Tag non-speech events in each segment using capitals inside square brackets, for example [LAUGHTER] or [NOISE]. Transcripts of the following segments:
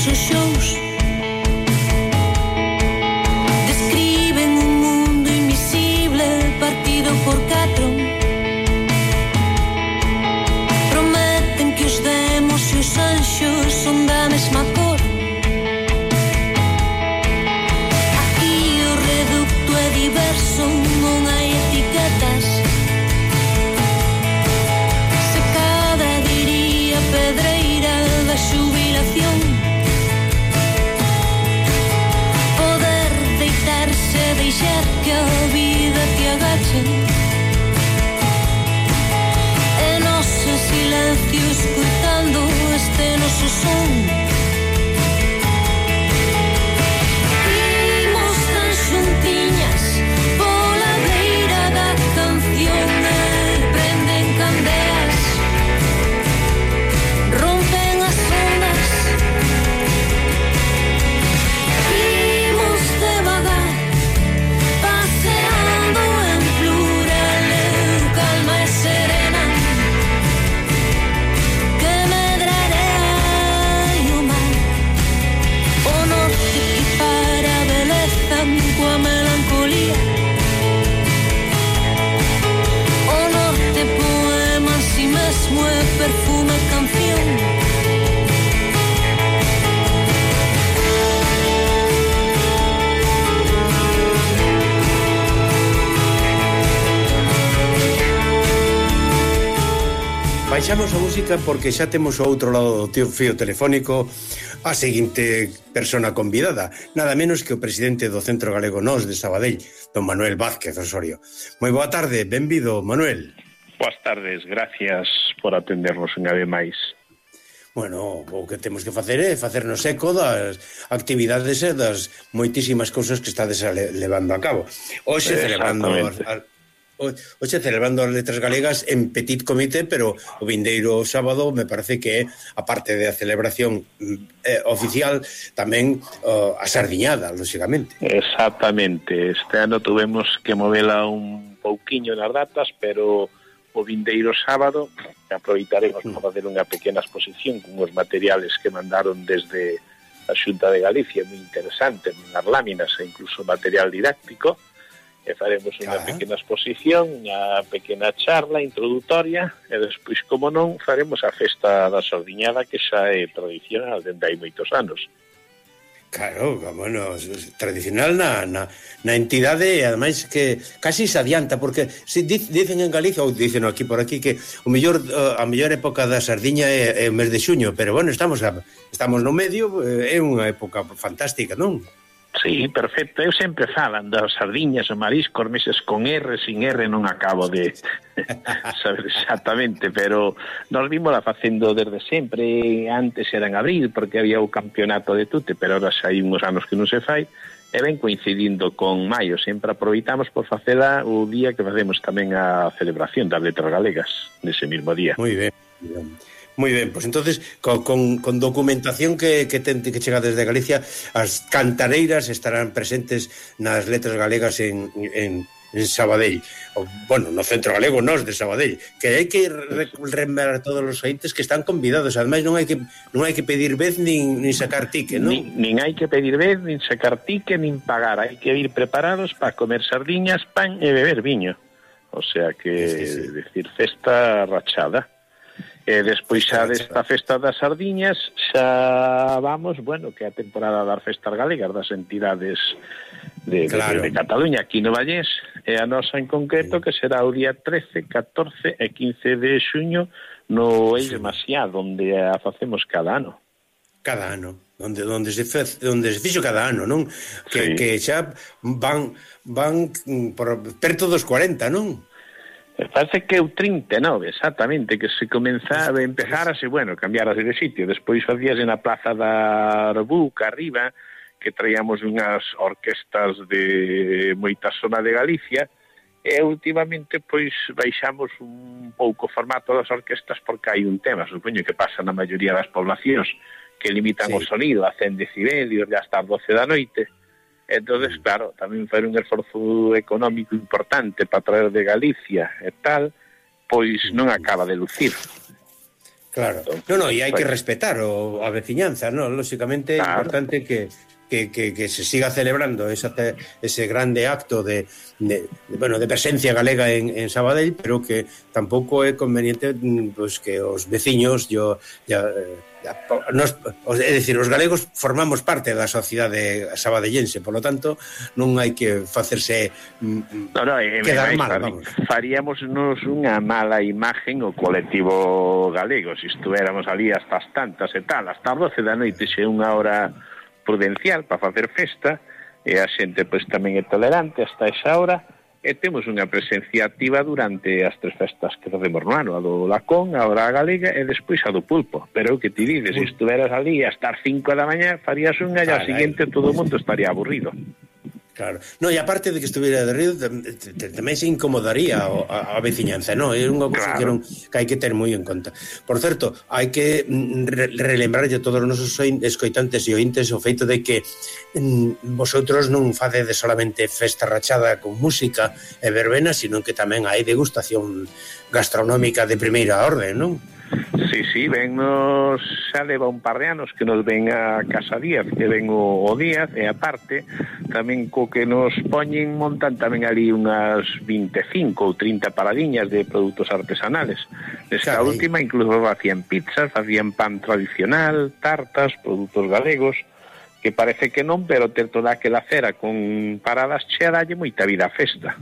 sus shows. como de perfume canción. Baixamos a música porque xa temos ao outro lado do teu fío telefónico a seguinte persona convidada, nada menos que o presidente do Centro Galego Nós de Sabadell, don Manuel Vázquez Osorio. Moi boa tarde, benvido, Manuel. Boas tardes, gracias por atendernos unha vez máis. Bueno, o que temos que facer é facernos eco das actividades e das moitísimas cousas que estades levando a cabo. Hoxe celebrando hoxe celebrando as letras galegas en petit comité, pero o vindeiro sábado me parece que é a parte da celebración mm, eh, oficial tamén oh, a sardiñada, lógicamente. Exactamente, este ano tuvemos que movela un pouquiño nas datas, pero o vindeiro sábado aproveitaremos para facer unha pequena exposición cunhos materiales que mandaron desde a Xunta de Galicia moi interesante, unhas láminas e incluso material didáctico e faremos unha pequena exposición unha pequena charla introdutoria e despois, como non, faremos a festa da sordiñada que xa é tradicional dende hai moitos anos. Claro, bueno, tradicional na, na, na entidade e ademais que casi se adianta porque se di, dicen en Galicia ou dicen aquí por aquí que o mellor eh, a mellor época da sardiña é, é o mes de xuño, pero bueno, estamos a, estamos no medio, eh, é unha época fantástica, non? Sí, perfecto. Eu sempre falan das sardiñas e mariscos, meses con R, sin R, non acabo de [LAUGHS] saber exactamente, pero nos vimos la facendo desde sempre, antes era en abril, porque había o campeonato de tute, pero ahora xa hai uns anos que non se fai, e ben coincidindo con maio, sempre aproveitamos por facela o día que facemos tamén a celebración das letras galegas, nese mismo día. Moi ben. Moi ben, pois entonces con, con, con documentación que, que, ten, que chega desde Galicia As cantareiras estarán presentes nas letras galegas en, en, en Sabadell. O, Bueno, no centro galego nos de Sabadell Que hai que re, a todos os xeites que están convidados. Ademais non hai que, non hai que pedir vez nin, nin sacar tique, non? Nin, nin hai que pedir vez, nin sacar tique, nin pagar. Hai que ir preparados para comer sardiñas, pan e beber viño. O sea que, sí, sí, sí. decir, festa rachada. E despois xa desta festa das sardiñas xa vamos, bueno, que a temporada das festas galegas das entidades de, claro. de, de Cataluña, aquí no Vallés, e a nosa en concreto que será o día 13, 14 e 15 de xuño no Eis sí. Masiá, onde a facemos cada ano. Cada ano onde onde se fez, onde se fixo cada ano, non? Que sí. que xa van van por perto dos 40, non? Parece que é o 39, exactamente, que se comenzaba, empezarase, bueno, cambiarase de sitio. Despois facíase na plaza da Arbuca, arriba, que traíamos unhas orquestas de moita zona de Galicia, e últimamente pois baixamos un pouco o formato das orquestas porque hai un tema, supoño que pasa na maioría das poblacións, que limitan sí. o sonido a 100 decibelios, ya hasta 12 da noite, entonces mm. claro, tamén foi un esforzo económico importante para traer de Galicia e tal, pois non mm. acaba de lucir. Claro. Non, non, e hai que respetar o, a veciñanza, non? Lóxicamente é claro. importante que que, que, que se siga celebrando esa, ese grande acto de, de, de, bueno, de presencia galega en, en, Sabadell, pero que tampouco é conveniente mm, pues, que os veciños yo, ya, eh, nos, é dicir, os galegos formamos parte da sociedade sabadellense, por lo tanto, non hai que facerse mm, mm no, no, eh, quedar eh, mal, far, vamos. Unha mala imagen o colectivo galego, se si estuéramos ali hasta as tantas e tal, hasta as 12 da noite, se unha hora prudencial para facer festa, e a xente pois tamén é tolerante hasta esa hora, e temos unha presencia activa durante as tres festas que facemos no ano, a do Lacón, a hora galega e despois a do Pulpo. Pero o que ti dices, se estuveras ali hasta as 5 da mañá, farías unha e ao seguinte todo o mundo estaría aburrido. Claro. No, e aparte de que estuviera de río, eh, tamén se incomodaría a, a, veciñanza, no? É unha cosa claro. que, non, que hai que ter moi en conta. Por certo, hai que mm, re, relembrarlle a todos os nosos escoitantes e ointes o feito de que mm, vosotros non facedes solamente festa rachada con música e verbena, sino que tamén hai degustación gastronómica de primeira orde, non? Sí, sí, vennos xa leva un par de anos que nos ven a Casa Díaz, que ven o, o Díaz e aparte tamén co que nos poñen montan tamén ali unhas 25 ou 30 paradiñas de produtos artesanales. Nesta Sabe. última incluso facían pizzas, facían pan tradicional, tartas, produtos galegos que parece que non, pero ter toda aquela cera con paradas chea dalle moita vida a festa.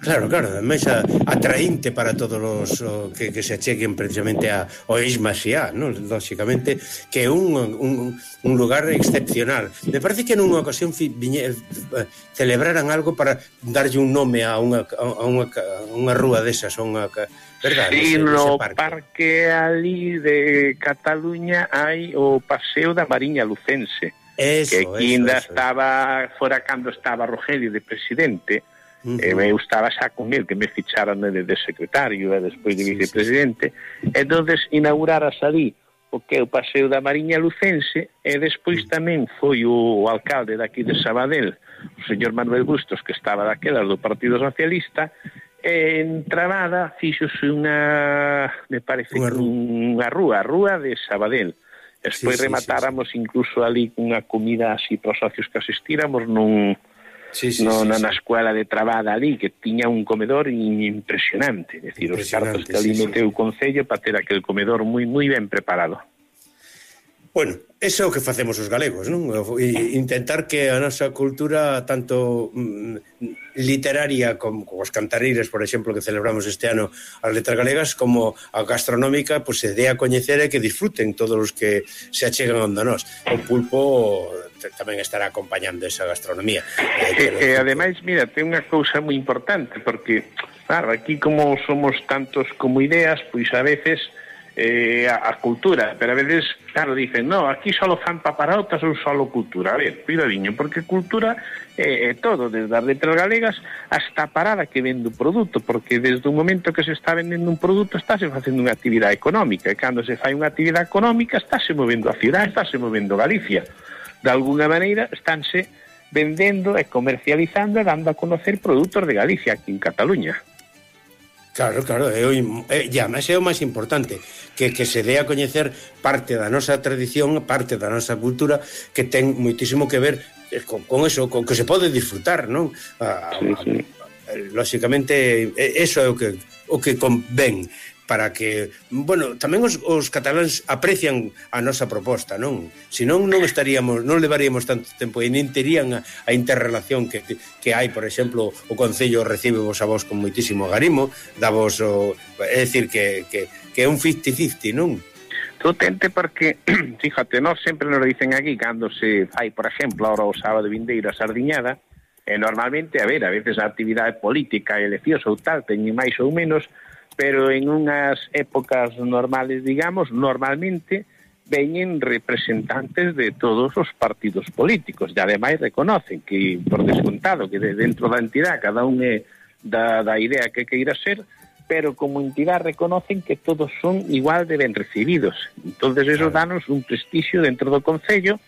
Claro, claro, máis a, atraente para todos os o, que, que se acheguen precisamente a, ao Ismaxiá, ¿no? lógicamente, que é un, un, un lugar excepcional. Me parece que nunha ocasión fi, viñe, celebraran algo para darlle un nome a unha, a unha, a unha rúa desas, a unha... Verdad, sí, ese, no ese parque. parque ali de Cataluña hai o Paseo da Mariña Lucense, eso, que aquí ainda estaba fora cando estaba Rogelio de presidente, Uh -huh. E eu estaba xa con el, que me ficharon de, de secretario e despois de vicepresidente. Sí, sí. entonces inaugurara ali o que é o Paseo da Mariña Lucense e despois tamén foi o alcalde daqui de Sabadell, o señor Manuel Bustos, que estaba daquela do Partido Socialista, e en Trabada fixose unha, me parece, unha rúa, unha rúa, rúa de Sabadell. Despois sí, sí, rematáramos sí, sí. incluso ali unha comida así para os socios que asistíramos nun, sí, sí, no, sí, na, sí. na escuela de Trabada ali, que tiña un comedor impresionante, é dicir, os cartos que ali sí, meteu sí. o Concello para ter aquel comedor moi moi ben preparado. Bueno, eso é o que facemos os galegos, non? E intentar que a nosa cultura tanto mm, literaria como, como os cantareiros, por exemplo, que celebramos este ano as letras galegas, como a gastronómica, pois pues, se dé a coñecer e que disfruten todos os que se achegan onda nós. O pulpo tamén estará acompañando esa gastronomía. E, e, e ademais, mira, ten unha cousa moi importante, porque, claro, aquí como somos tantos como ideas, pois a veces eh, a, a cultura, pero a veces, claro, dicen, no, aquí solo fan paparotas ou solo cultura. A ver, cuidadiño, porque cultura é, eh, é todo, desde as letras galegas hasta a parada que vende o produto, porque desde o momento que se está vendendo un produto estáse facendo unha actividade económica, e cando se fai unha actividade económica estáse movendo a ciudad, estáse movendo Galicia de algunha maneira estánse vendendo e comercializando e dando a conocer produtos de Galicia aquí en Cataluña. Claro, claro, é o, é, e además é o máis importante que, que se dé a coñecer parte da nosa tradición, parte da nosa cultura que ten moitísimo que ver eh, con, con eso, con que se pode disfrutar non? A, sí, sí. A, lóxicamente eso é o que, o que convén para que, bueno, tamén os, os cataláns aprecian a nosa proposta, non? Se non, non estaríamos, non levaríamos tanto tempo e nin terían a, a interrelación que, que hai, por exemplo, o Concello recibe vos a vos con moitísimo garimo, da vos o, é dicir que, que, que é un 50-50, non? Totalmente porque, [CLEARS THROAT] fíjate, nós sempre nos dicen aquí, cando se fai, por exemplo, ahora o sábado vindeiro a Sardiñada, e normalmente, a ver, a veces a actividade política, eleccións ou tal, teñen máis ou menos, pero en unhas épocas normales, digamos, normalmente veñen representantes de todos os partidos políticos, e ademais reconocen que, por descontado, que dentro da entidade cada un é da, da idea que queira ser, pero como entidade reconocen que todos son igual de ben recibidos. entonces eso danos un prestixio dentro do Concello,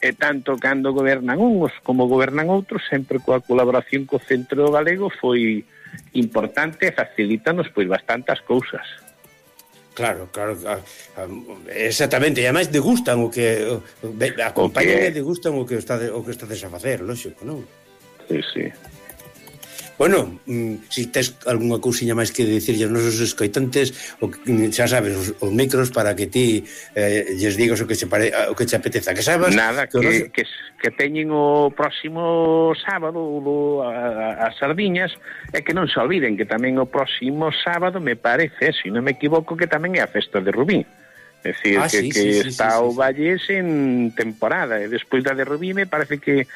e tanto cando gobernan uns como gobernan outros, sempre coa colaboración co Centro Galego foi importante e facilítanos pois bastantes cousas. Claro, claro, ah, ah, exactamente, e ademais degustan o que acompañan o que... e degustan o que está o que estades a facer, lógico, non? Sí, sí. Bueno, mm, si tes algunha cousiña máis que dicirlle aos nosos escoitantes, o, mm, xa sabes, os, os micros para que ti eh, lles digas o que, che pare, o que che apeteza que sabes? Nada, que, que, que, que teñen o próximo sábado o, a, as sardiñas e que non se olviden que tamén o próximo sábado me parece, se si non me equivoco, que tamén é a festa de Rubín. É dicir, ah, que, sí, que sí, está sí, sí, o Valles en temporada, e despois da de Rubí me parece que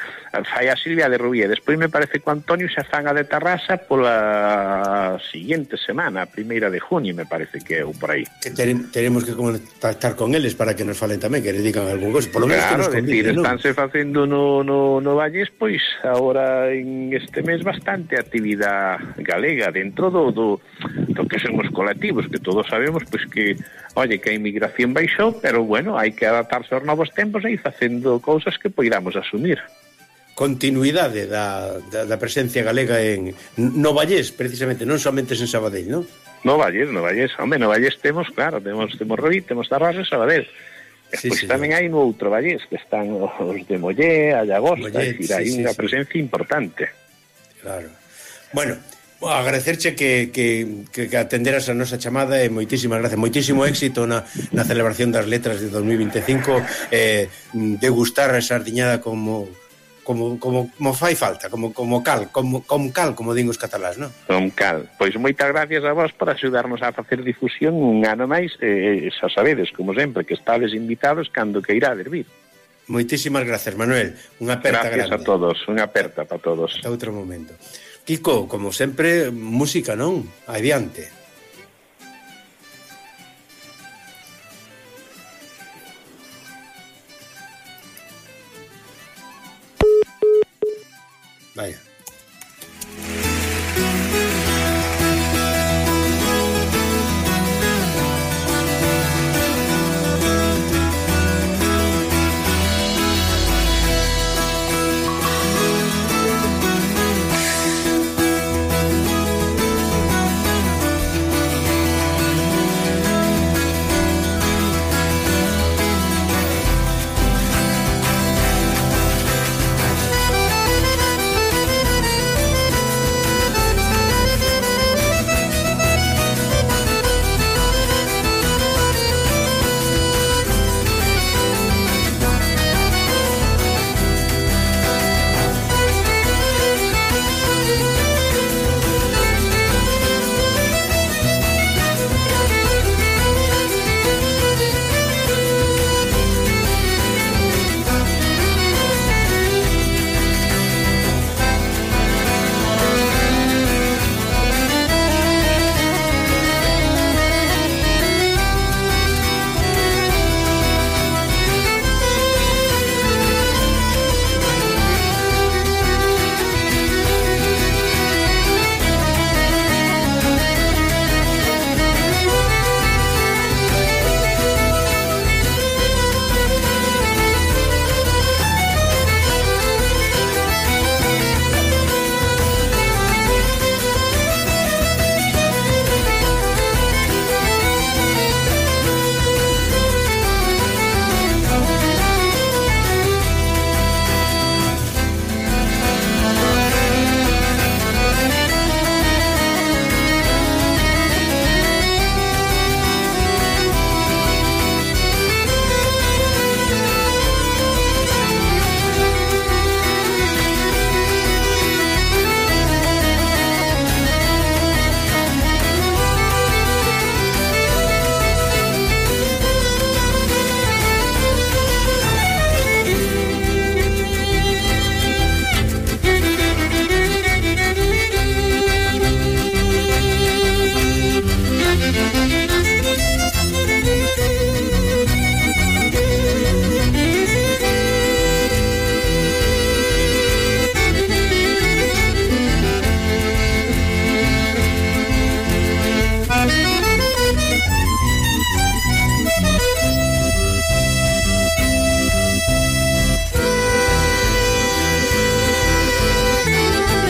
fai a Silvia de Rubí, e despois me parece que o Antonio xa fan a de Tarrasa pola siguiente semana, a primeira de junio, me parece que é ou por aí. Que teremos, teremos que contactar con eles para que nos falen tamén, que les digan algún cosa, por lo menos claro, que nos convide, decir, ¿no? estánse facendo no, no, no Valles, pois, agora en este mes bastante actividade galega, dentro do, do, do que son os colectivos, que todos sabemos, pois que, oye, que a inmigración inflación baixou, pero bueno, hai que adaptarse aos novos tempos e ir facendo cousas que poidamos asumir. Continuidade da, da, da presencia galega en no Vallés, precisamente, non somente en Sabadell, non? No Vallés, no Vallés, home, no Vallés temos, claro, temos, temos Roi, temos Tarrasa e Sabadell. Sí, pois sí, tamén hai no outro Vallés, que están os de Mollé, Allagosta, Mollet, é dicir, sí, hai sí, unha sí. presencia importante. Claro. Bueno, agradecerche que, que, que atenderas a nosa chamada e moitísimas gracias, moitísimo éxito na, na celebración das letras de 2025 eh, degustar a sardiñada como como, como, como fai falta, como, como cal, como, como cal, como din os catalás, non? Como cal. Pois moitas gracias a vos por axudarnos a facer difusión un ano máis, eh, xa sabedes, como sempre, que estades invitados cando que irá a dervir. Moitísimas gracias, Manuel. Unha aperta gracias grande. Gracias a todos, unha aperta para todos. Hasta outro momento. Kiko, como sempre, música non, adiante. Vaya.